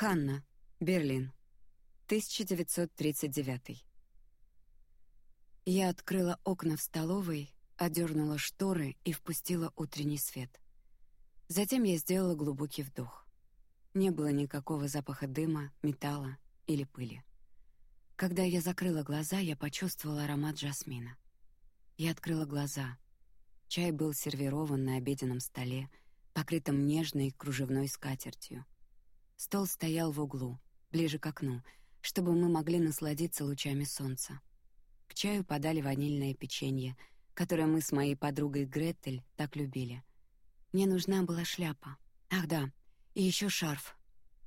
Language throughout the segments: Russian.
Ханна, Берлин, 1939. Я открыла окна в столовой, одернула шторы и впустила утренний свет. Затем я сделала глубокий вдох. Не было никакого запаха дыма, металла или пыли. Когда я закрыла глаза, я почувствовала аромат жасмина. Я открыла глаза. Чай был сервирован на обеденном столе, покрытом нежной кружевной скатертью. Стол стоял в углу, ближе к окну, чтобы мы могли насладиться лучами солнца. К чаю подали ванильное печенье, которое мы с моей подругой Гретель так любили. Мне нужна была шляпа. Ах да, и еще шарф.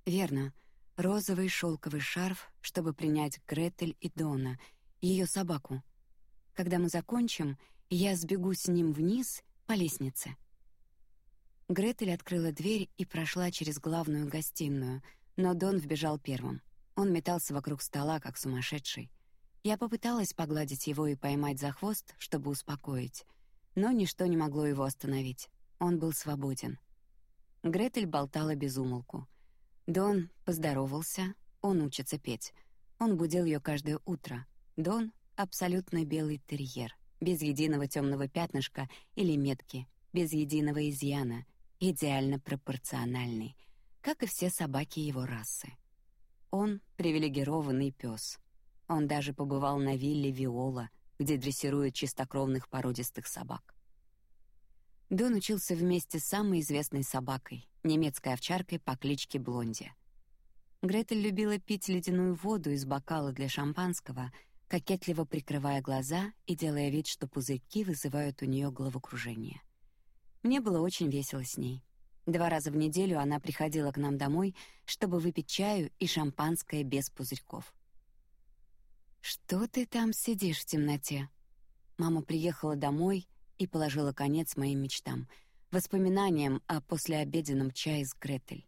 Верно, розовый шелковый шарф, чтобы принять Гретель и Дона, ее собаку. Когда мы закончим, я сбегу с ним вниз по лестнице. Гретель открыла дверь и прошла через главную гостиную, но Дон вбежал первым. Он метался вокруг стола как сумасшедший. Я попыталась погладить его и поймать за хвост, чтобы успокоить, но ничто не могло его остановить. Он был свободен. Гретель болтала без умолку. Дон поздоровался, он учится петь. Он будил ее каждое утро. Дон — абсолютно белый терьер, без единого темного пятнышка или метки, без единого изъяна, идеально пропорциональный, как и все собаки его расы. Он привилегированный пес. Он даже побывал на вилле Виола, где дрессируют чистокровных породистых собак. Дон учился вместе с самой известной собакой, немецкой овчаркой по кличке Блонди. Гретель любила пить ледяную воду из бокала для шампанского, кокетливо прикрывая глаза и делая вид, что пузырьки вызывают у нее головокружение. Мне было очень весело с ней. Два раза в неделю она приходила к нам домой, чтобы выпить чаю и шампанское без пузырьков. Что ты там сидишь в темноте? Мама приехала домой и положила конец моим мечтам, воспоминаниям о послеобеденном чае с Гретель.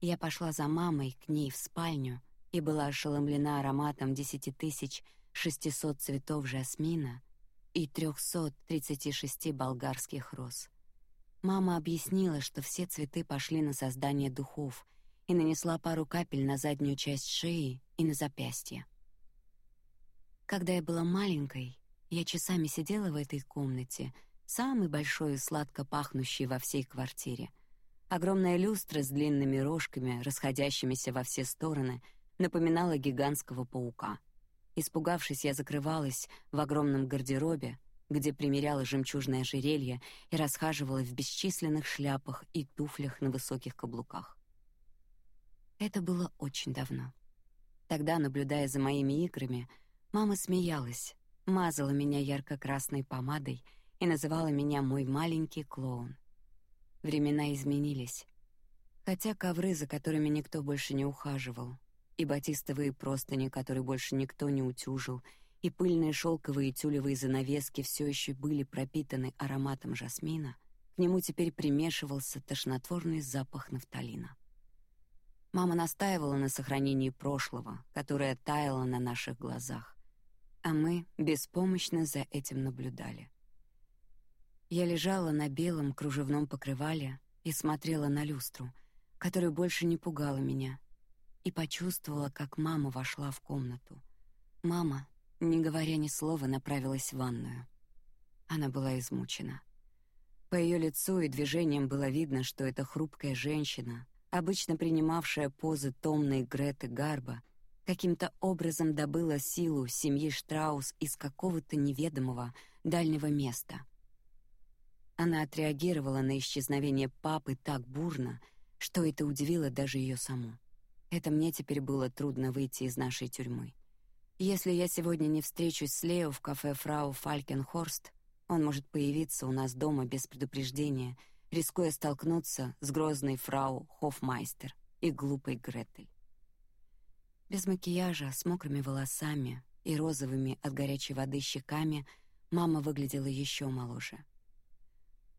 Я пошла за мамой к ней в спальню и была ошеломлена ароматом десяти тысяч шестисот цветов жасмина и трехсот тридцати шести болгарских роз. Мама объяснила, что все цветы пошли на создание духов, и нанесла пару капель на заднюю часть шеи и на запястье. Когда я была маленькой, я часами сидела в этой комнате, самой большой и сладко пахнущей во всей квартире. Огромная люстра с длинными рожками, расходящимися во все стороны, напоминала гигантского паука. Испугавшись, я закрывалась в огромном гардеробе, где примеряла жемчужное ожерелье и расхаживала в бесчисленных шляпах и туфлях на высоких каблуках. Это было очень давно. Тогда, наблюдая за моими играми, мама смеялась, мазала меня ярко-красной помадой и называла меня мой маленький клоун. Времена изменились. Хотя ковры, за которыми никто больше не ухаживал, и батистовые простыни, которые больше никто не утюжил, и пыльные шелковые тюлевые занавески все еще были пропитаны ароматом жасмина, к нему теперь примешивался тошнотворный запах нафталина. Мама настаивала на сохранении прошлого, которое таяло на наших глазах а мы беспомощно за этим наблюдали. Я лежала на белом кружевном покрывале и смотрела на люстру, которая больше не пугала меня, и почувствовала, как мама вошла в комнату. Мама, не говоря ни слова, направилась в ванную. Она была измучена. По ее лицу и движениям было видно, что эта хрупкая женщина, обычно принимавшая позы томной Греты Гарба, каким-то образом добыла силу семьи Штраус из какого-то неведомого дальнего места. Она отреагировала на исчезновение папы так бурно, что это удивило даже ее саму. Это мне теперь было трудно выйти из нашей тюрьмы. Если я сегодня не встречусь с Лео в кафе Фрау Фалькенхорст, он может появиться у нас дома без предупреждения, рискуя столкнуться с грозной фрау Хофмайстер и глупой Гретель. Без макияжа, с мокрыми волосами и розовыми от горячей воды щеками, мама выглядела еще моложе.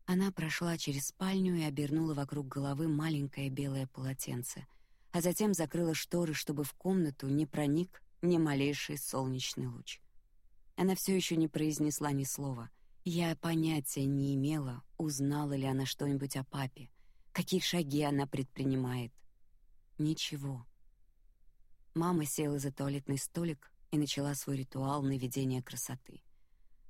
Она прошла через спальню и обернула вокруг головы маленькое белое полотенце, а затем закрыла шторы, чтобы в комнату не проник ни малейший солнечный луч. Она все еще не произнесла ни слова. Я понятия не имела, узнала ли она что-нибудь о папе, какие шаги она предпринимает. Ничего. Мама села за туалетный столик и начала свой ритуал наведения красоты.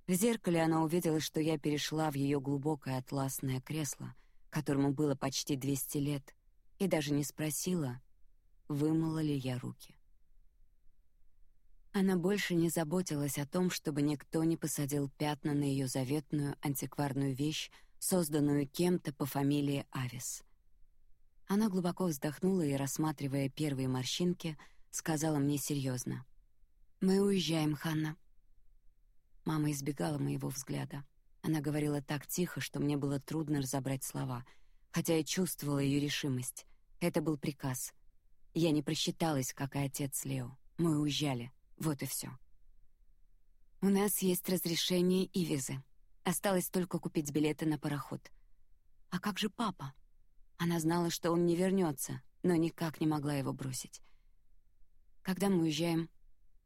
В зеркале она увидела, что я перешла в ее глубокое атласное кресло, которому было почти 200 лет, и даже не спросила, вымыла ли я руки. Она больше не заботилась о том, чтобы никто не посадил пятна на ее заветную антикварную вещь, созданную кем-то по фамилии Авис. Она глубоко вздохнула и, рассматривая первые морщинки, сказала мне серьезно: "Мы уезжаем, Ханна". Мама избегала моего взгляда. Она говорила так тихо, что мне было трудно разобрать слова, хотя я чувствовала ее решимость. Это был приказ. Я не просчиталась, как и отец Лео. Мы уезжали. Вот и все. У нас есть разрешение и визы. Осталось только купить билеты на пароход. А как же папа? Она знала, что он не вернется, но никак не могла его бросить. Когда мы уезжаем,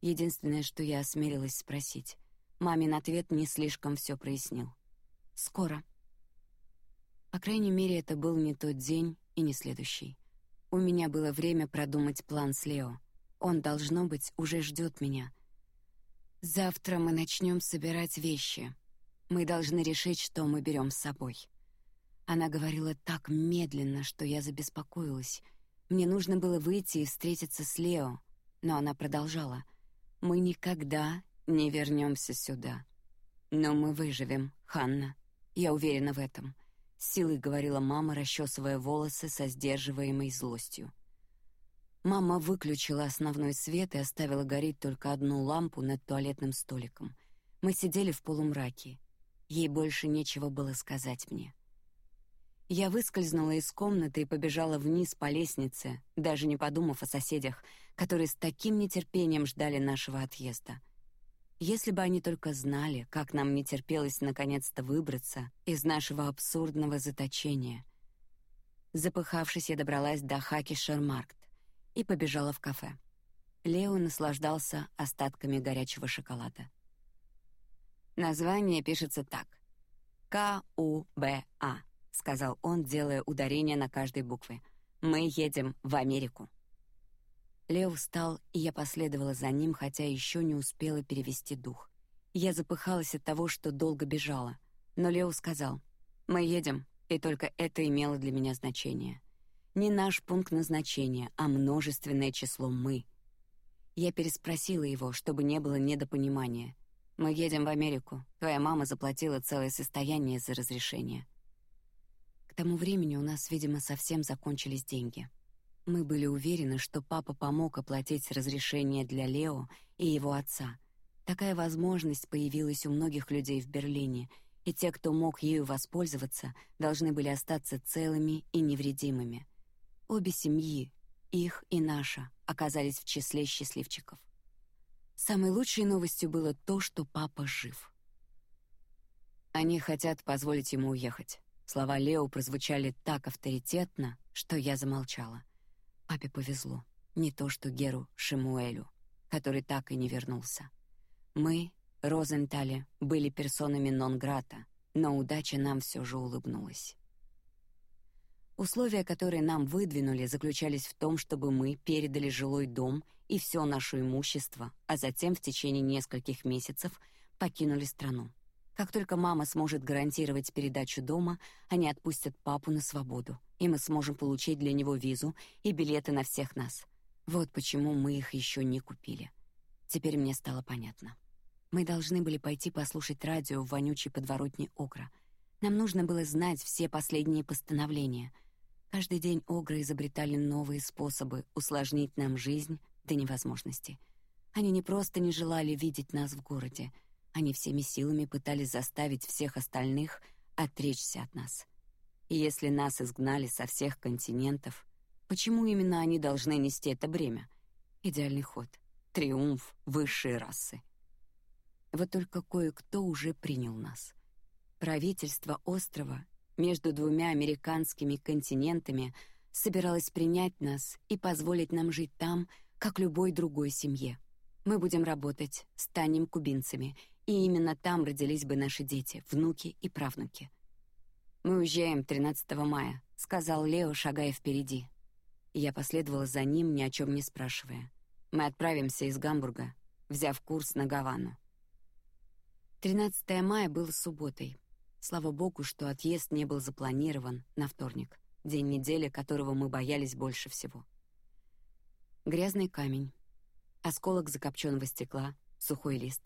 единственное, что я осмелилась спросить. Мамин ответ не слишком все прояснил. Скоро. По крайней мере, это был не тот день и не следующий. У меня было время продумать план с Лео. Он должно быть уже ждет меня. Завтра мы начнем собирать вещи. Мы должны решить, что мы берем с собой. Она говорила так медленно, что я забеспокоилась. Мне нужно было выйти и встретиться с Лео, но она продолжала: "Мы никогда не вернемся сюда, но мы выживем, Ханна. Я уверена в этом", силой говорила мама, расчесывая волосы со сдерживаемой злостью. Мама выключила основной свет и оставила гореть только одну лампу над туалетным столиком. Мы сидели в полумраке. Ей больше нечего было сказать мне. Я выскользнула из комнаты и побежала вниз по лестнице, даже не подумав о соседях, которые с таким нетерпением ждали нашего отъезда. Если бы они только знали, как нам не терпелось наконец-то выбраться из нашего абсурдного заточения. Запыхавшись, я добралась до Хаки Шермаркт и побежала в кафе. Лео наслаждался остатками горячего шоколада. Название пишется так: К У Б А сказал он, делая ударение на каждой букве. Мы едем в Америку. Лео встал, и я последовала за ним, хотя еще не успела перевести дух. Я запыхалась от того, что долго бежала, но Лео сказал: "Мы едем", и только это имело для меня значение. Не наш пункт назначения, а множественное число мы. Я переспросила его, чтобы не было недопонимания. Мы едем в Америку. Твоя мама заплатила целое состояние за разрешение. К тому времени у нас, видимо, совсем закончились деньги. Мы были уверены, что папа помог оплатить разрешение для Лео и его отца. Такая возможность появилась у многих людей в Берлине, и те, кто мог ею воспользоваться, должны были остаться целыми и невредимыми. Обе семьи, их и наша, оказались в числе счастливчиков. Самой лучшей новостью было то, что папа жив. Они хотят позволить ему уехать. Слова Лео прозвучали так авторитетно, что я замолчала. Папе повезло, не то что Геру Шимуэлю, который так и не вернулся. Мы, Розентали, были персонами нон-грата, но удача нам все же улыбнулась. Условия, которые нам выдвинули, заключались в том, чтобы мы передали жилой дом и все наше имущество, а затем в течение нескольких месяцев покинули страну. Как только мама сможет гарантировать передачу дома, они отпустят папу на свободу, и мы сможем получить для него визу и билеты на всех нас. Вот почему мы их еще не купили. Теперь мне стало понятно. Мы должны были пойти послушать радио в вонючей подворотне Огра. Нам нужно было знать все последние постановления. Каждый день Огры изобретали новые способы усложнить нам жизнь до невозможности. Они не просто не желали видеть нас в городе — они всеми силами пытались заставить всех остальных отречься от нас. И если нас изгнали со всех континентов, почему именно они должны нести это бремя? Идеальный ход, триумф высшей расы. Вот только кое-кто уже принял нас. Правительство острова между двумя американскими континентами собиралось принять нас и позволить нам жить там, как любой другой семье. Мы будем работать, станем кубинцами и именно там родились бы наши дети, внуки и правнуки. Мы уезжаем 13 мая, сказал Лео, шагая впереди. я последовала за ним, ни о чем не спрашивая. Мы отправимся из Гамбурга, взяв курс на Гавану. 13 мая было субботой. Слава богу, что отъезд не был запланирован на вторник, день недели, которого мы боялись больше всего. Грязный камень, осколок закопченного стекла, сухой лист.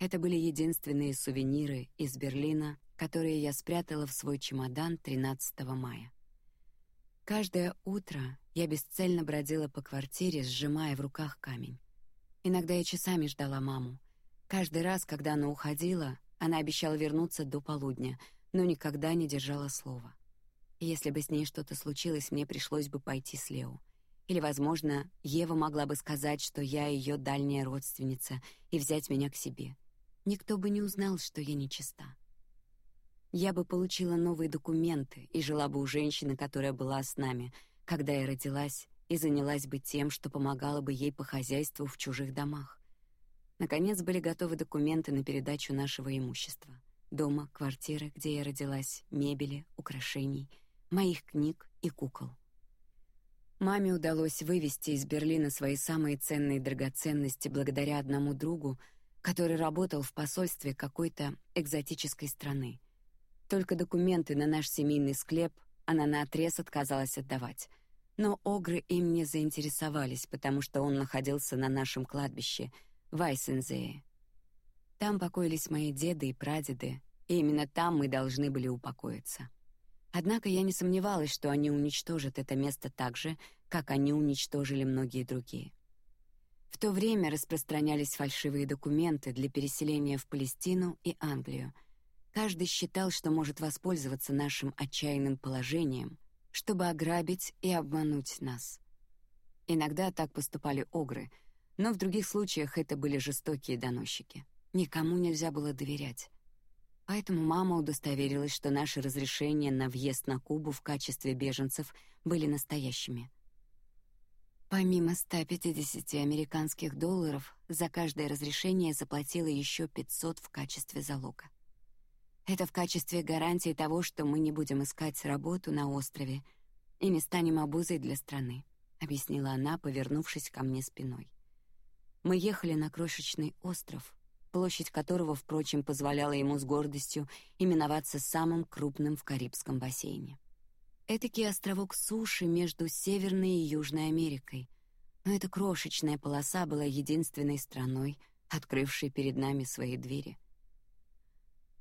Это были единственные сувениры из Берлина, которые я спрятала в свой чемодан 13 мая. Каждое утро я бесцельно бродила по квартире, сжимая в руках камень. Иногда я часами ждала маму. Каждый раз, когда она уходила, она обещала вернуться до полудня, но никогда не держала слова. Если бы с ней что-то случилось, мне пришлось бы пойти с Лео. Или, возможно, Ева могла бы сказать, что я ее дальняя родственница, и взять меня к себе. Никто бы не узнал, что я нечиста. Я бы получила новые документы и жила бы у женщины, которая была с нами, когда я родилась, и занялась бы тем, что помогала бы ей по хозяйству в чужих домах. Наконец были готовы документы на передачу нашего имущества: дома, квартиры, где я родилась, мебели, украшений, моих книг и кукол. Маме удалось вывести из Берлина свои самые ценные драгоценности благодаря одному другу, который работал в посольстве какой-то экзотической страны. Только документы на наш семейный склеп она наотрез отказалась отдавать. Но огры им не заинтересовались, потому что он находился на нашем кладбище в Айсензее. Там покоились мои деды и прадеды, и именно там мы должны были упокоиться. Однако я не сомневалась, что они уничтожат это место так же, как они уничтожили многие другие. В то время распространялись фальшивые документы для переселения в Палестину и Англию. Каждый считал, что может воспользоваться нашим отчаянным положением, чтобы ограбить и обмануть нас. Иногда так поступали огры, но в других случаях это были жестокие доносчики. Никому нельзя было доверять. Поэтому мама удостоверилась, что наши разрешения на въезд на Кубу в качестве беженцев были настоящими. Помимо 150 американских долларов, за каждое разрешение заплатила еще 500 в качестве залога. Это в качестве гарантии того, что мы не будем искать работу на острове и не станем обузой для страны, объяснила она, повернувшись ко мне спиной. Мы ехали на крошечный остров, площадь которого, впрочем, позволяла ему с гордостью именоваться самым крупным в Карибском бассейне. Этакий островок суши между Северной и Южной Америкой. Но эта крошечная полоса была единственной страной, открывшей перед нами свои двери.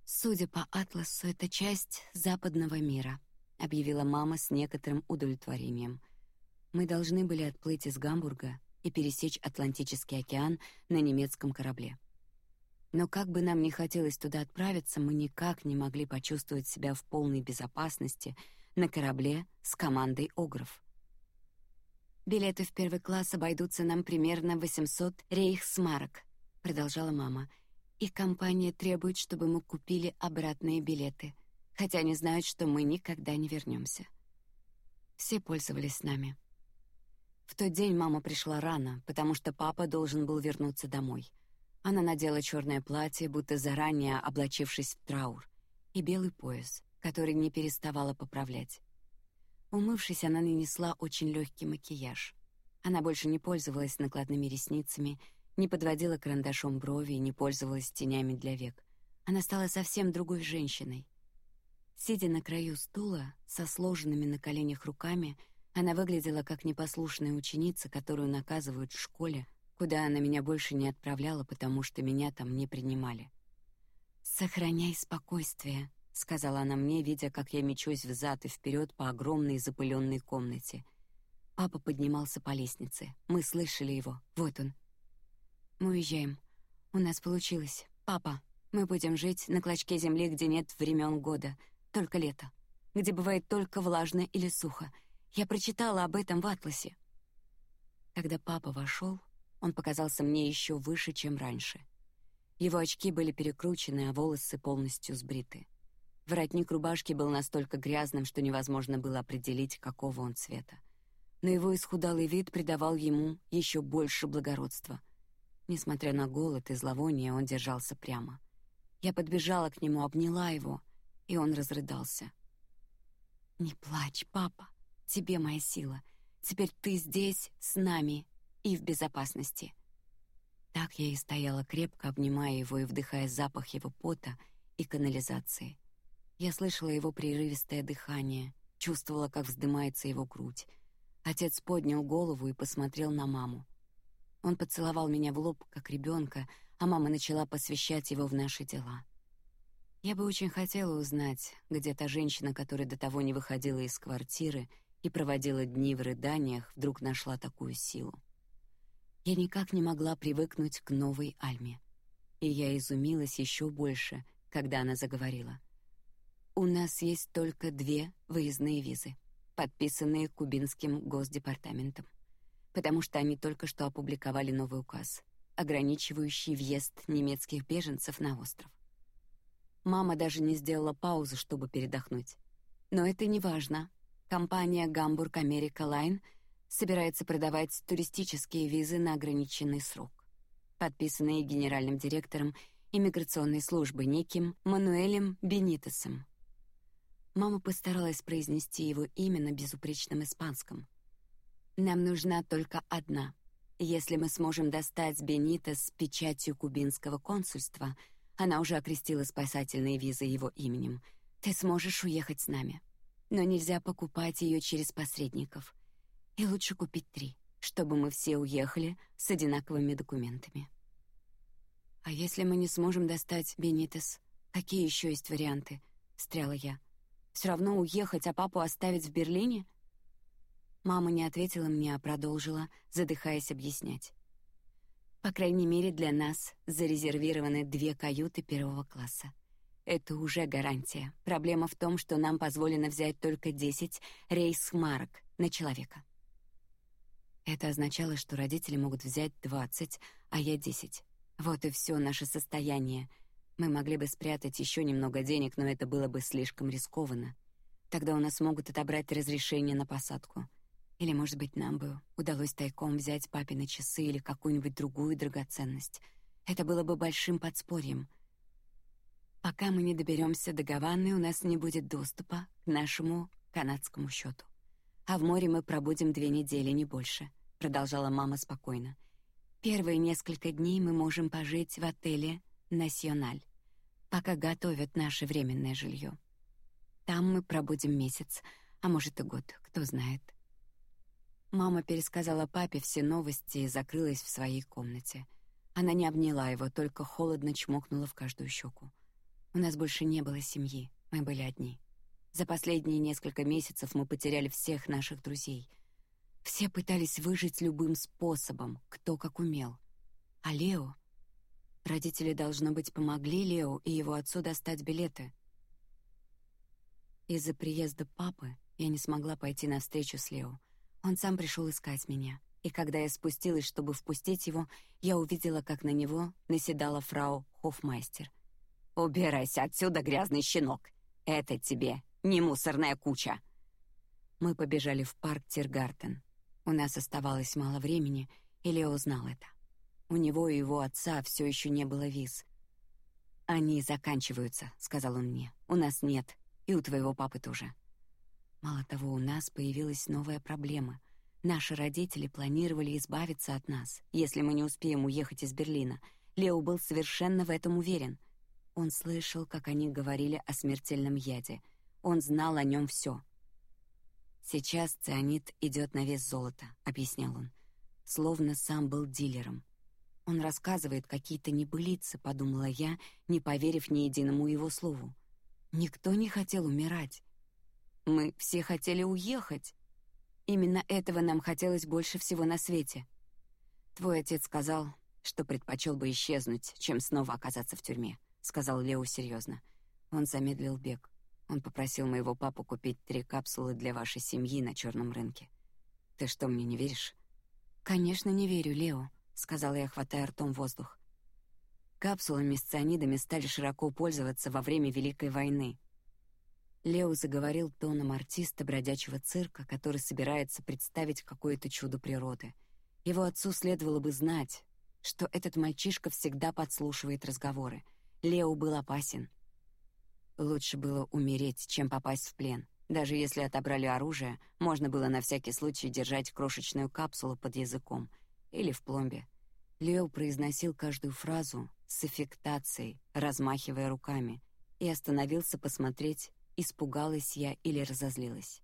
Судя по атласу, это часть западного мира, объявила мама с некоторым удовлетворением. Мы должны были отплыть из Гамбурга и пересечь Атлантический океан на немецком корабле. Но как бы нам ни хотелось туда отправиться, мы никак не могли почувствовать себя в полной безопасности на корабле с командой огров. Билеты в первый класс обойдутся нам примерно 800 рейхсмарок, продолжала мама. И компания требует, чтобы мы купили обратные билеты, хотя они знают, что мы никогда не вернемся. Все пользовались нами. В тот день мама пришла рано, потому что папа должен был вернуться домой. Она надела черное платье, будто заранее облачившись в траур, и белый пояс, который не переставала поправлять. Умывшись, она нанесла очень легкий макияж. Она больше не пользовалась накладными ресницами, не подводила карандашом брови и не пользовалась тенями для век. Она стала совсем другой женщиной. Сидя на краю стула со сложенными на коленях руками, она выглядела как непослушная ученица, которую наказывают в школе куда она меня больше не отправляла, потому что меня там не принимали. Сохраняй спокойствие, сказала она мне, видя, как я мечусь взад и вперед по огромной запыленной комнате. Папа поднимался по лестнице. Мы слышали его. Вот он. Мы уезжаем. У нас получилось. Папа, мы будем жить на клочке земли, где нет времен года, только лето, где бывает только влажно или сухо. Я прочитала об этом в атласе. Когда папа вошел, он показался мне еще выше, чем раньше. Его очки были перекручены, а волосы полностью сбриты. Воротник рубашки был настолько грязным, что невозможно было определить, какого он цвета. Но его исхудалый вид придавал ему еще больше благородства. Несмотря на голод и зловоние, он держался прямо. Я подбежала к нему, обняла его, и он разрыдался. Не плачь, папа, тебе моя сила. Теперь ты здесь, с нами и в безопасности». Так я и стояла крепко, обнимая его и вдыхая запах его пота и канализации. Я слышала его прерывистое дыхание, чувствовала, как вздымается его грудь. Отец поднял голову и посмотрел на маму. Он поцеловал меня в лоб, как ребенка, а мама начала посвящать его в наши дела. Я бы очень хотела узнать, где та женщина, которая до того не выходила из квартиры и проводила дни в рыданиях, вдруг нашла такую силу. Я никак не могла привыкнуть к новой Альме, и я изумилась еще больше, когда она заговорила. У нас есть только две выездные визы, подписанные кубинским госдепартаментом, потому что они только что опубликовали новый указ, ограничивающий въезд немецких беженцев на остров. Мама даже не сделала паузы, чтобы передохнуть. Но это не важно. Компания Гамбург Америка Лайн собирается продавать туристические визы на ограниченный срок, подписанные генеральным директором иммиграционной службы неким Мануэлем Бенитесом. Мама постаралась произнести его имя на безупречном испанском. Нам нужна только одна. Если мы сможем достать Бенитес с печатью кубинского консульства — она уже окрестила спасательные визы его именем. Ты сможешь уехать с нами, но нельзя покупать ее через посредников. И лучше купить три, чтобы мы все уехали с одинаковыми документами. А если мы не сможем достать Бенитес, какие еще есть варианты? Встряла я. Все равно уехать, а папу оставить в Берлине? Мама не ответила мне, а продолжила, задыхаясь, объяснять. По крайней мере, для нас зарезервированы две каюты первого класса. Это уже гарантия. Проблема в том, что нам позволено взять только 10 рейс-марок на человека. Это означало, что родители могут взять 20, а я 10. Вот и все наше состояние. Мы могли бы спрятать еще немного денег, но это было бы слишком рискованно. Тогда у нас могут отобрать разрешение на посадку. Или, может быть, нам бы удалось тайком взять папины часы или какую-нибудь другую драгоценность. Это было бы большим подспорьем. Пока мы не доберемся до Гаваны, у нас не будет доступа к нашему канадскому счету. А в море мы пробудем две недели, не больше, продолжала мама спокойно. Первые несколько дней мы можем пожить в отеле Националь, пока готовят наше временное жилье. Там мы пробудем месяц, а может и год, кто знает. Мама пересказала папе все новости и закрылась в своей комнате. Она не обняла его, только холодно чмокнула в каждую щеку. У нас больше не было семьи, мы были одни. За последние несколько месяцев мы потеряли всех наших друзей. Все пытались выжить любым способом, кто как умел. А Лео? Родители должно быть помогли Лео и его отцу достать билеты. Из-за приезда папы я не смогла пойти на встречу с Лео. Он сам пришел искать меня, и когда я спустилась, чтобы впустить его, я увидела, как на него наседала фрау Хофмайстер. «Убирайся отсюда, грязный щенок! Это тебе не мусорная куча!» Мы побежали в парк Тиргартен. У нас оставалось мало времени, и Лео знал это. У него и его отца все еще не было виз. «Они заканчиваются», — сказал он мне. «У нас нет, и у твоего папы тоже». Мало того, у нас появилась новая проблема. Наши родители планировали избавиться от нас, если мы не успеем уехать из Берлина. Лео был совершенно в этом уверен. Он слышал, как они говорили о смертельном яде. Он знал о нем все. Сейчас цианид идет на вес золота, объяснял он, словно сам был дилером. Он рассказывает какие-то небылицы, подумала я, не поверив ни единому его слову. Никто не хотел умирать. Мы все хотели уехать. Именно этого нам хотелось больше всего на свете. Твой отец сказал, что предпочел бы исчезнуть, чем снова оказаться в тюрьме, сказал Лео серьезно. Он замедлил бег. Он попросил моего папу купить три капсулы для вашей семьи на черном рынке. Ты что, мне не веришь? Конечно, не верю, Лео, сказала я, хватая ртом воздух. Капсулами с цианидами стали широко пользоваться во время Великой войны. Лео заговорил тоном артиста бродячего цирка, который собирается представить какое-то чудо природы. Его отцу следовало бы знать, что этот мальчишка всегда подслушивает разговоры. Лео был опасен. Лучше было умереть, чем попасть в плен. Даже если отобрали оружие, можно было на всякий случай держать крошечную капсулу под языком или в пломбе. Лео произносил каждую фразу с эффектацией, размахивая руками, и остановился посмотреть, испугалась я или разозлилась.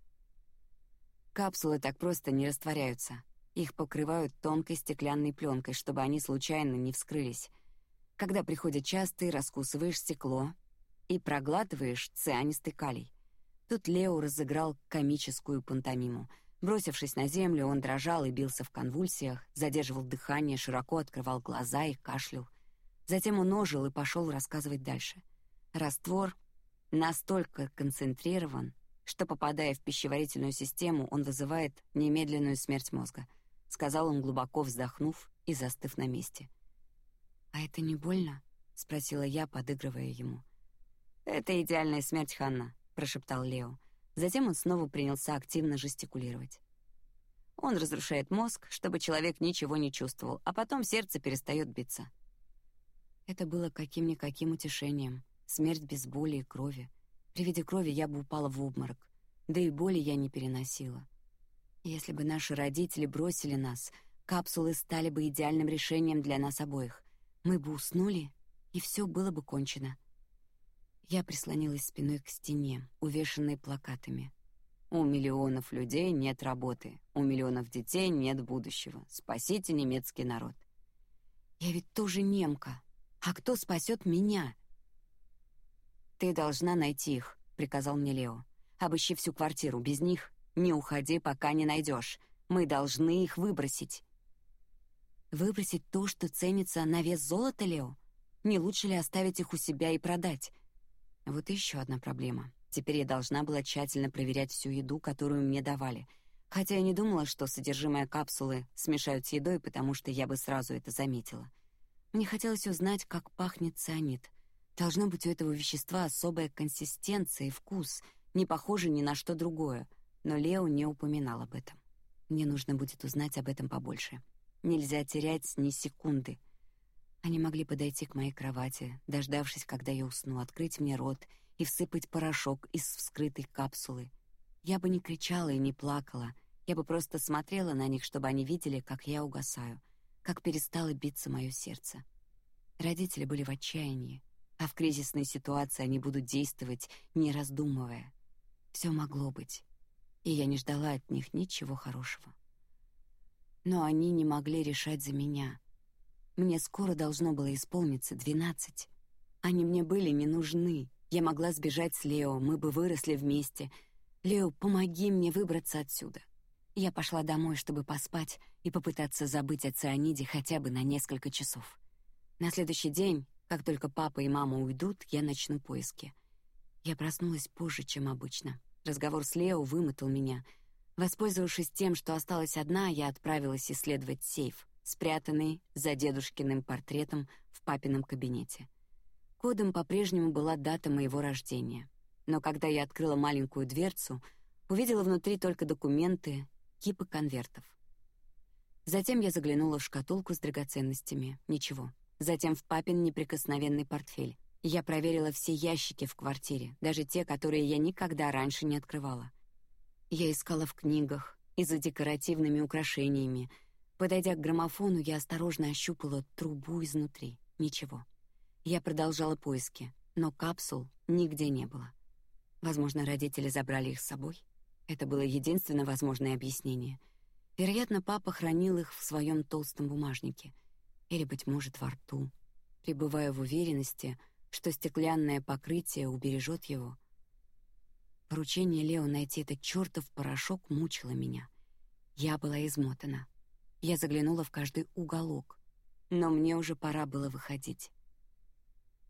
Капсулы так просто не растворяются. Их покрывают тонкой стеклянной пленкой, чтобы они случайно не вскрылись. Когда приходит час, ты раскусываешь стекло и проглатываешь цианистый калий. Тут Лео разыграл комическую пантомиму. Бросившись на землю, он дрожал и бился в конвульсиях, задерживал дыхание, широко открывал глаза и кашлял. Затем он ожил и пошел рассказывать дальше. Раствор настолько концентрирован, что, попадая в пищеварительную систему, он вызывает немедленную смерть мозга, сказал он глубоко вздохнув и застыв на месте. А это не больно? спросила я, подыгрывая ему. Это идеальная смерть, Ханна, прошептал Лео. Затем он снова принялся активно жестикулировать. Он разрушает мозг, чтобы человек ничего не чувствовал, а потом сердце перестает биться. Это было каким-никаким утешением. Смерть без боли и крови. При виде крови я бы упала в обморок, да и боли я не переносила. Если бы наши родители бросили нас, капсулы стали бы идеальным решением для нас обоих. Мы бы уснули, и все было бы кончено. Я прислонилась спиной к стене, увешанной плакатами. У миллионов людей нет работы, у миллионов детей нет будущего. Спасите немецкий народ. Я ведь тоже немка. А кто спасет меня? «Ты должна найти их», — приказал мне Лео. «Обыщи всю квартиру. Без них не уходи, пока не найдешь. Мы должны их выбросить». «Выбросить то, что ценится на вес золота, Лео? Не лучше ли оставить их у себя и продать?» Вот еще одна проблема. Теперь я должна была тщательно проверять всю еду, которую мне давали. Хотя я не думала, что содержимое капсулы смешают с едой, потому что я бы сразу это заметила. Мне хотелось узнать, как пахнет цианид — Должно быть у этого вещества особая консистенция и вкус, не похожий ни на что другое. Но Лео не упоминал об этом. Мне нужно будет узнать об этом побольше. Нельзя терять ни секунды. Они могли подойти к моей кровати, дождавшись, когда я усну, открыть мне рот и всыпать порошок из вскрытой капсулы. Я бы не кричала и не плакала, я бы просто смотрела на них, чтобы они видели, как я угасаю, как перестало биться мое сердце. Родители были в отчаянии а в кризисной ситуации они будут действовать, не раздумывая. Все могло быть, и я не ждала от них ничего хорошего. Но они не могли решать за меня. Мне скоро должно было исполниться двенадцать. Они мне были не нужны. Я могла сбежать с Лео, мы бы выросли вместе. Лео, помоги мне выбраться отсюда. Я пошла домой, чтобы поспать и попытаться забыть о цианиде хотя бы на несколько часов. На следующий день как только папа и мама уйдут, я начну поиски. Я проснулась позже, чем обычно. Разговор с Лео вымотал меня. Воспользовавшись тем, что осталась одна, я отправилась исследовать сейф, спрятанный за дедушкиным портретом в папином кабинете. Кодом по-прежнему была дата моего рождения. Но когда я открыла маленькую дверцу, увидела внутри только документы, кипы конвертов. Затем я заглянула в шкатулку с драгоценностями. Ничего. Затем в папин неприкосновенный портфель. Я проверила все ящики в квартире, даже те, которые я никогда раньше не открывала. Я искала в книгах и за декоративными украшениями. Подойдя к граммофону, я осторожно ощупала трубу изнутри. Ничего. Я продолжала поиски, но капсул нигде не было. Возможно, родители забрали их с собой. Это было единственное возможное объяснение. Вероятно, папа хранил их в своем толстом бумажнике — или, быть может, во рту, пребывая в уверенности, что стеклянное покрытие убережет его. Поручение Лео найти этот чертов порошок мучило меня. Я была измотана. Я заглянула в каждый уголок, но мне уже пора было выходить.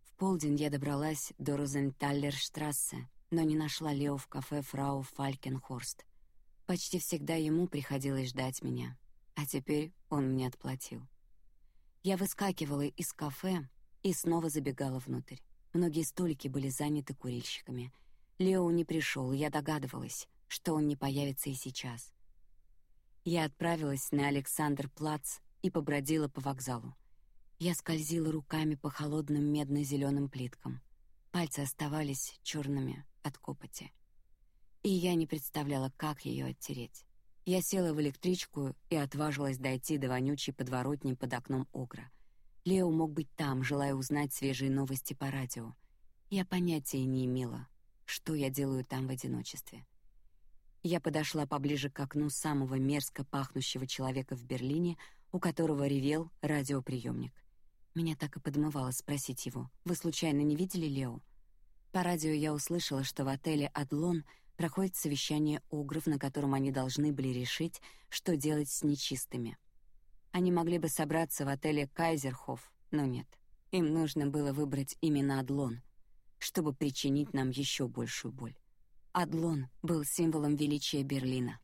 В полдень я добралась до Розенталлерштрассе, но не нашла Лео в кафе Фрау Фалькенхорст. Почти всегда ему приходилось ждать меня, а теперь он мне отплатил. Я выскакивала из кафе и снова забегала внутрь. Многие столики были заняты курильщиками. Лео не пришел, я догадывалась, что он не появится и сейчас. Я отправилась на Александр-плац и побродила по вокзалу. Я скользила руками по холодным медно-зеленым плиткам. Пальцы оставались черными от копоти. и я не представляла, как ее оттереть. Я села в электричку и отважилась дойти до вонючей подворотни под окном Огра. Лео мог быть там, желая узнать свежие новости по радио. Я понятия не имела, что я делаю там в одиночестве. Я подошла поближе к окну самого мерзко пахнущего человека в Берлине, у которого ревел радиоприемник. Меня так и подмывало спросить его: "Вы случайно не видели Лео?" По радио я услышала, что в отеле Адлон проходит совещание огров, на котором они должны были решить, что делать с нечистыми. Они могли бы собраться в отеле Кайзерхоф, но нет. Им нужно было выбрать именно Адлон, чтобы причинить нам еще большую боль. Адлон был символом величия Берлина.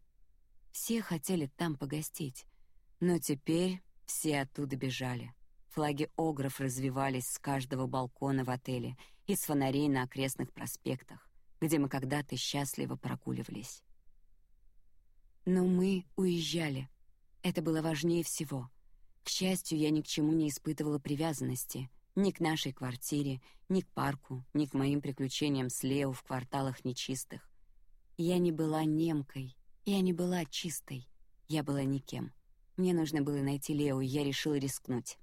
Все хотели там погостить, но теперь все оттуда бежали. Флаги огров развивались с каждого балкона в отеле и с фонарей на окрестных проспектах где мы когда-то счастливо прогуливались. Но мы уезжали. Это было важнее всего. К счастью, я ни к чему не испытывала привязанности, ни к нашей квартире, ни к парку, ни к моим приключениям с Лео в кварталах нечистых. Я не была немкой, я не была чистой, я была никем. Мне нужно было найти Лео, и я решила рискнуть.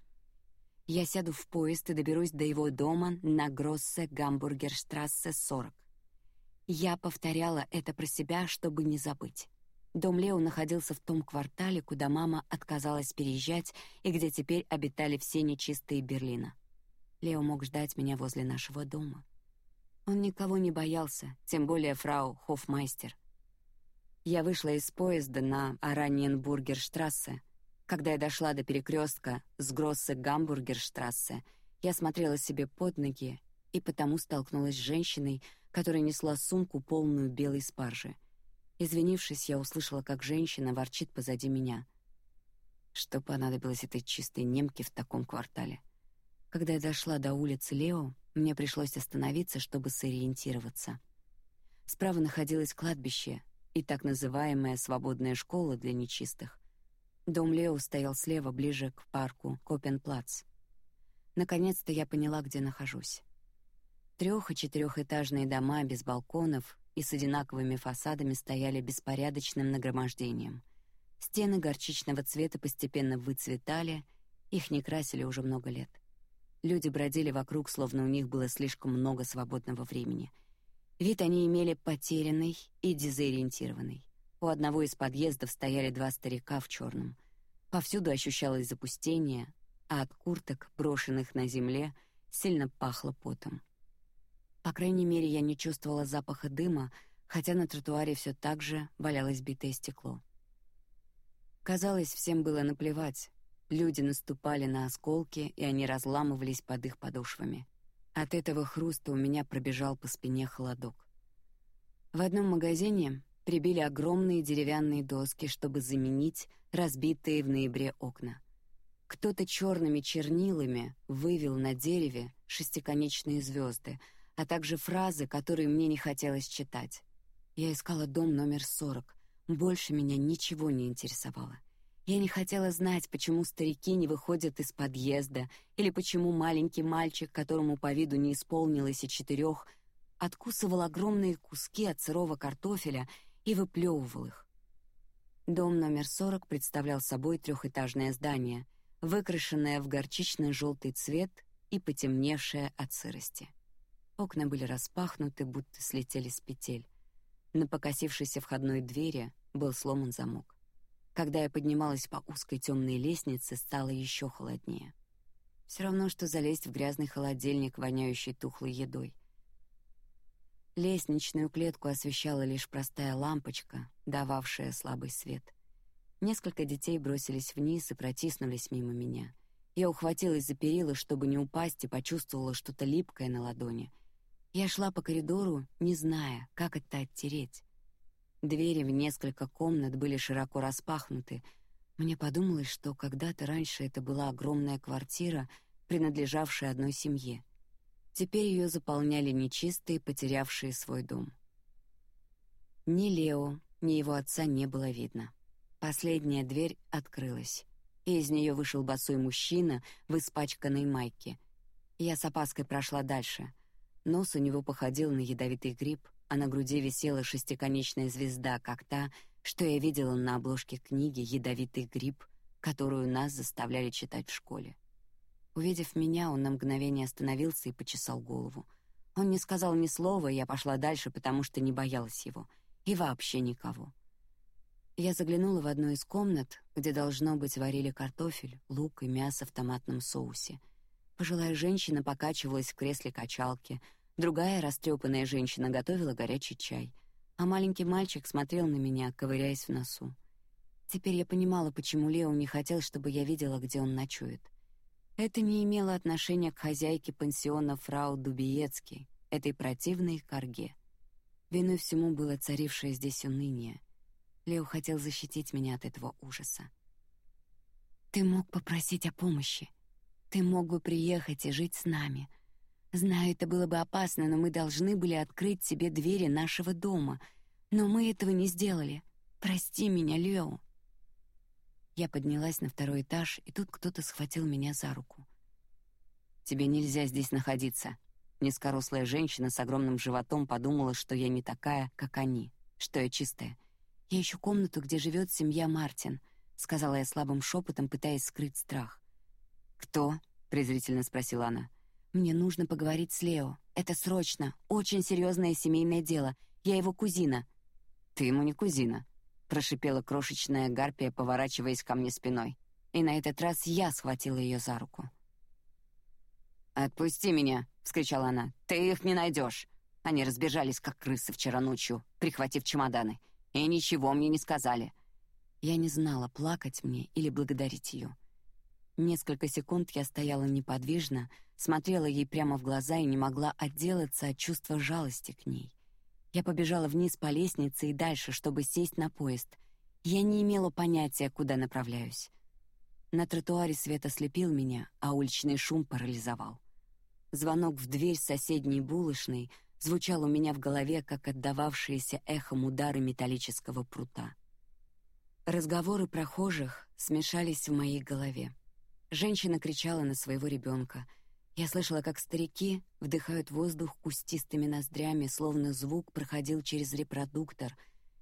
Я сяду в поезд и доберусь до его дома на Гроссе Гамбургерштрассе 40. Я повторяла это про себя, чтобы не забыть. Дом Лео находился в том квартале, куда мама отказалась переезжать и где теперь обитали все нечистые Берлина. Лео мог ждать меня возле нашего дома. Он никого не боялся, тем более фрау Хофмайстер. Я вышла из поезда на Араньенбургерштрассе. Когда я дошла до перекрестка с Гроссе Гамбургерштрассе, я смотрела себе под ноги и потому столкнулась с женщиной, которая несла сумку полную белой спаржи. Извинившись, я услышала, как женщина ворчит позади меня. Что понадобилось этой чистой немке в таком квартале? Когда я дошла до улицы Лео, мне пришлось остановиться, чтобы сориентироваться. Справа находилось кладбище и так называемая свободная школа для нечистых. Дом Лео стоял слева, ближе к парку Копенплац. Наконец-то я поняла, где нахожусь. Трех- и четырехэтажные дома без балконов и с одинаковыми фасадами стояли беспорядочным нагромождением. Стены горчичного цвета постепенно выцветали, их не красили уже много лет. Люди бродили вокруг, словно у них было слишком много свободного времени. Вид они имели потерянный и дезориентированный. У одного из подъездов стояли два старика в черном. Повсюду ощущалось запустение, а от курток, брошенных на земле, сильно пахло потом. По крайней мере, я не чувствовала запаха дыма, хотя на тротуаре все так же валялось битое стекло. Казалось, всем было наплевать. Люди наступали на осколки, и они разламывались под их подошвами. От этого хруста у меня пробежал по спине холодок. В одном магазине прибили огромные деревянные доски, чтобы заменить разбитые в ноябре окна. Кто-то черными чернилами вывел на дереве шестиконечные звезды, а также фразы, которые мне не хотелось читать. Я искала дом номер 40. Больше меня ничего не интересовало. Я не хотела знать, почему старики не выходят из подъезда, или почему маленький мальчик, которому по виду не исполнилось и четырех, откусывал огромные куски от сырого картофеля и выплевывал их. Дом номер 40 представлял собой трехэтажное здание, выкрашенное в горчично-желтый цвет и потемневшее от сырости. Окна были распахнуты, будто слетели с петель. На покосившейся входной двери был сломан замок. Когда я поднималась по узкой темной лестнице, стало еще холоднее. Все равно, что залезть в грязный холодильник, воняющий тухлой едой. Лестничную клетку освещала лишь простая лампочка, дававшая слабый свет. Несколько детей бросились вниз и протиснулись мимо меня. Я ухватилась за перила, чтобы не упасть, и почувствовала что-то липкое на ладони — я шла по коридору, не зная, как это оттереть. Двери в несколько комнат были широко распахнуты. Мне подумалось, что когда-то раньше это была огромная квартира, принадлежавшая одной семье. Теперь ее заполняли нечистые, потерявшие свой дом. Ни Лео, ни его отца не было видно. Последняя дверь открылась, и из нее вышел босой мужчина в испачканной майке. Я с опаской прошла дальше — Нос у него походил на ядовитый гриб, а на груди висела шестиконечная звезда, как та, что я видела на обложке книги «Ядовитый гриб», которую нас заставляли читать в школе. Увидев меня, он на мгновение остановился и почесал голову. Он не сказал ни слова, и я пошла дальше, потому что не боялась его. И вообще никого. Я заглянула в одну из комнат, где должно быть варили картофель, лук и мясо в томатном соусе. Пожилая женщина покачивалась в кресле качалки, другая растрепанная женщина готовила горячий чай, а маленький мальчик смотрел на меня, ковыряясь в носу. Теперь я понимала, почему Лео не хотел, чтобы я видела, где он ночует. Это не имело отношения к хозяйке пансиона фрау Дубиецки, этой противной карге. Виной всему было царившее здесь уныние. Лео хотел защитить меня от этого ужаса. Ты мог попросить о помощи. Ты мог бы приехать и жить с нами. Знаю, это было бы опасно, но мы должны были открыть себе двери нашего дома. Но мы этого не сделали. Прости меня, Лео. Я поднялась на второй этаж, и тут кто-то схватил меня за руку. Тебе нельзя здесь находиться. Низкорослая женщина с огромным животом подумала, что я не такая, как они, что я чистая. Я ищу комнату, где живет семья Мартин, сказала я слабым шепотом, пытаясь скрыть страх. Кто? презрительно спросила она. Мне нужно поговорить с Лео. Это срочно, очень серьезное семейное дело. Я его кузина. Ты ему не кузина прошипела крошечная гарпия, поворачиваясь ко мне спиной. И на этот раз я схватила ее за руку. Отпусти меня! вскричала она. Ты их не найдешь. Они разбежались как крысы вчера ночью, прихватив чемоданы, и ничего мне не сказали. Я не знала, плакать мне или благодарить ее. Несколько секунд я стояла неподвижно, смотрела ей прямо в глаза и не могла отделаться от чувства жалости к ней. Я побежала вниз по лестнице и дальше, чтобы сесть на поезд. Я не имела понятия, куда направляюсь. На тротуаре свет ослепил меня, а уличный шум парализовал. Звонок в дверь соседней булочной звучал у меня в голове, как отдававшиеся эхом удары металлического прута. Разговоры прохожих смешались в моей голове. Женщина кричала на своего ребенка — я слышала, как старики вдыхают воздух кустистыми ноздрями, словно звук проходил через репродуктор.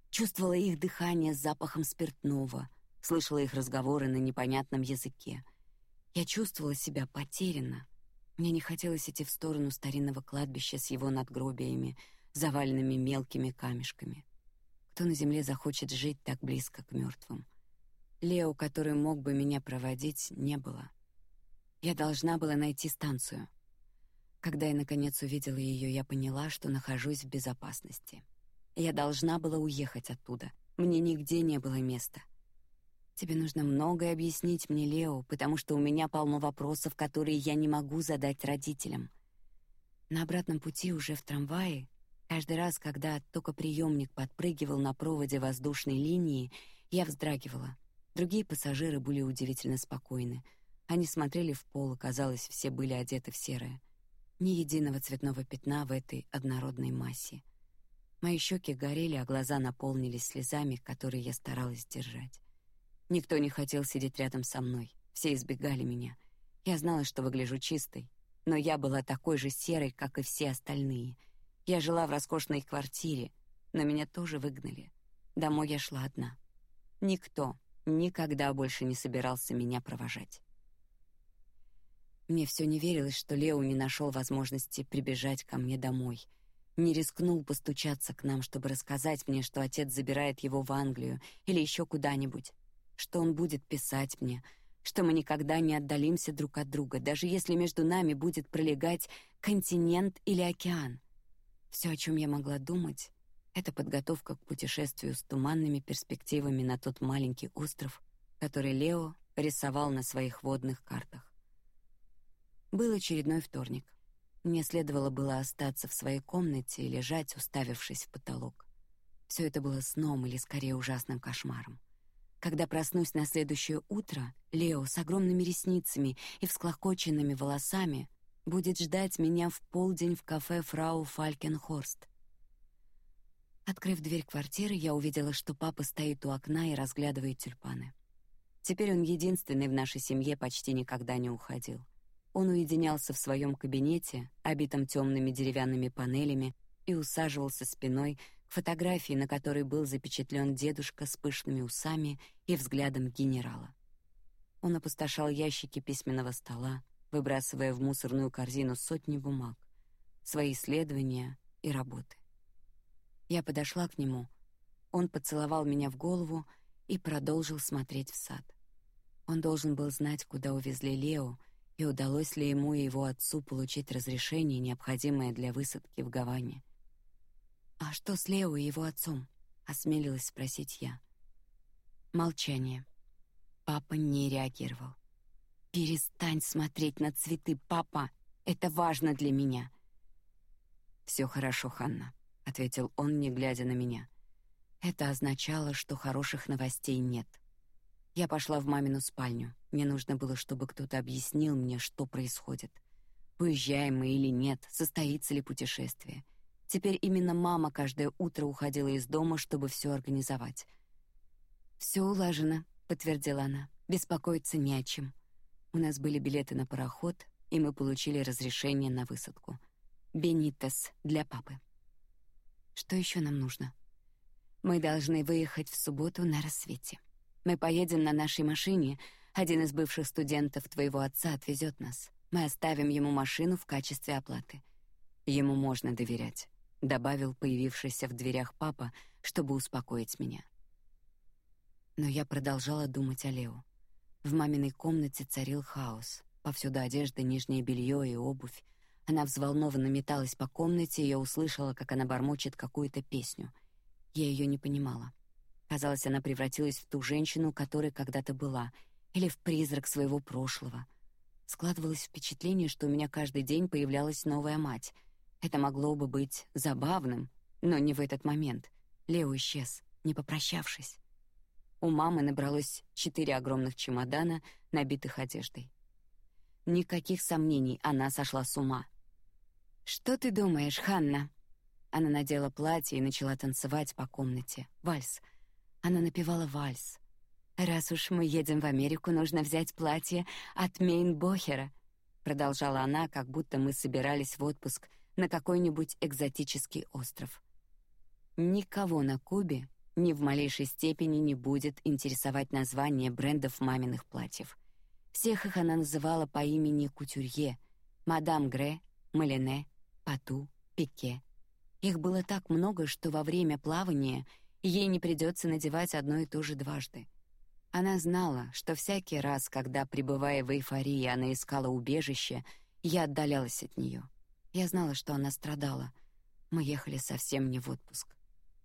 Чувствовала их дыхание с запахом спиртного, слышала их разговоры на непонятном языке. Я чувствовала себя потерянно. Мне не хотелось идти в сторону старинного кладбища с его надгробиями, заваленными мелкими камешками. Кто на земле захочет жить так близко к мертвым? Лео, который мог бы меня проводить, не было. Я должна была найти станцию. Когда я наконец увидела ее, я поняла, что нахожусь в безопасности. Я должна была уехать оттуда. Мне нигде не было места. Тебе нужно многое объяснить мне, Лео, потому что у меня полно вопросов, которые я не могу задать родителям. На обратном пути уже в трамвае, каждый раз, когда токоприемник подпрыгивал на проводе воздушной линии, я вздрагивала. Другие пассажиры были удивительно спокойны. Они смотрели в пол, казалось, все были одеты в серое. Ни единого цветного пятна в этой однородной массе. Мои щеки горели, а глаза наполнились слезами, которые я старалась держать. Никто не хотел сидеть рядом со мной. Все избегали меня. Я знала, что выгляжу чистой, но я была такой же серой, как и все остальные. Я жила в роскошной квартире, но меня тоже выгнали. Домой я шла одна. Никто никогда больше не собирался меня провожать. Мне все не верилось, что Лео не нашел возможности прибежать ко мне домой, не рискнул постучаться к нам, чтобы рассказать мне, что отец забирает его в Англию или еще куда-нибудь, что он будет писать мне, что мы никогда не отдалимся друг от друга, даже если между нами будет пролегать континент или океан. Все, о чем я могла думать, это подготовка к путешествию с туманными перспективами на тот маленький остров, который Лео рисовал на своих водных картах. Был очередной вторник. Мне следовало было остаться в своей комнате и лежать, уставившись в потолок. Все это было сном или скорее ужасным кошмаром. Когда проснусь на следующее утро, Лео с огромными ресницами и всклокоченными волосами будет ждать меня в полдень в кафе Фрау Фалькенхорст. Открыв дверь квартиры, я увидела, что папа стоит у окна и разглядывает тюльпаны. Теперь он единственный в нашей семье почти никогда не уходил. Он уединялся в своем кабинете, обитом темными деревянными панелями, и усаживался спиной к фотографии, на которой был запечатлен дедушка с пышными усами и взглядом генерала. Он опустошал ящики письменного стола, выбрасывая в мусорную корзину сотни бумаг, свои исследования и работы. Я подошла к нему, он поцеловал меня в голову и продолжил смотреть в сад. Он должен был знать, куда увезли Лео, и удалось ли ему и его отцу получить разрешение, необходимое для высадки в Гаване. А что с Лео и его отцом? осмелилась спросить я. Молчание. Папа не реагировал. Перестань смотреть на цветы, папа. Это важно для меня. Все хорошо, Ханна, ответил он, не глядя на меня. Это означало, что хороших новостей нет. Я пошла в мамину спальню. Мне нужно было, чтобы кто-то объяснил мне, что происходит. Уезжаем мы или нет, состоится ли путешествие. Теперь именно мама каждое утро уходила из дома, чтобы все организовать. Все улажено, подтвердила она. Беспокоиться не о чем. У нас были билеты на пароход, и мы получили разрешение на высадку. Бенитес для папы. Что еще нам нужно? Мы должны выехать в субботу на рассвете. Мы поедем на нашей машине. Один из бывших студентов твоего отца отвезет нас. Мы оставим ему машину в качестве оплаты. Ему можно доверять, добавил появившийся в дверях папа, чтобы успокоить меня. Но я продолжала думать о Лео. В маминой комнате царил хаос. Повсюду одежда, нижнее белье и обувь. Она взволнованно металась по комнате, и я услышала, как она бормочет какую-то песню. Я ее не понимала. Казалось, она превратилась в ту женщину, которой когда-то была, или в призрак своего прошлого. Складывалось впечатление, что у меня каждый день появлялась новая мать. Это могло бы быть забавным, но не в этот момент. Лео исчез, не попрощавшись. У мамы набралось четыре огромных чемодана, набитых одеждой. Никаких сомнений, она сошла с ума. Что ты думаешь, Ханна? Она надела платье и начала танцевать по комнате. Вальс. Она напевала вальс. Раз уж мы едем в Америку, нужно взять платье от Мейнбохера, продолжала она, как будто мы собирались в отпуск на какой-нибудь экзотический остров. Никого на Кубе ни в малейшей степени не будет интересовать название брендов маминых платьев. Всех их она называла по имени кутюрье: мадам Гре, Малине, Пату, Пике. Их было так много, что во время плавания ей не придется надевать одно и то же дважды. Она знала, что всякий раз, когда пребывая в эйфории, она искала убежище, я отдалялась от нее. Я знала, что она страдала. Мы ехали совсем не в отпуск.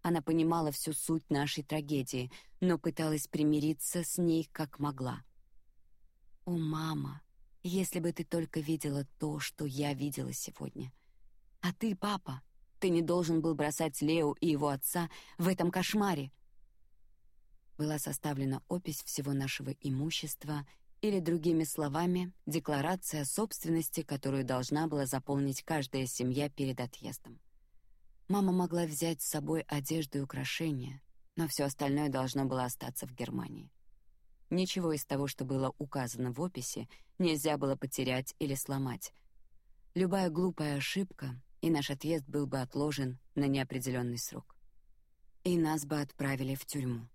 Она понимала всю суть нашей трагедии, но пыталась примириться с ней как могла. О, мама, если бы ты только видела то, что я видела сегодня. А ты, папа, ты не должен был бросать Лео и его отца в этом кошмаре. Была составлена опись всего нашего имущества, или другими словами, декларация собственности, которую должна была заполнить каждая семья перед отъездом. Мама могла взять с собой одежду и украшения, но все остальное должно было остаться в Германии. Ничего из того, что было указано в описи, нельзя было потерять или сломать. Любая глупая ошибка и наш отъезд был бы отложен на неопределенный срок. И нас бы отправили в тюрьму.